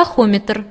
тахометр.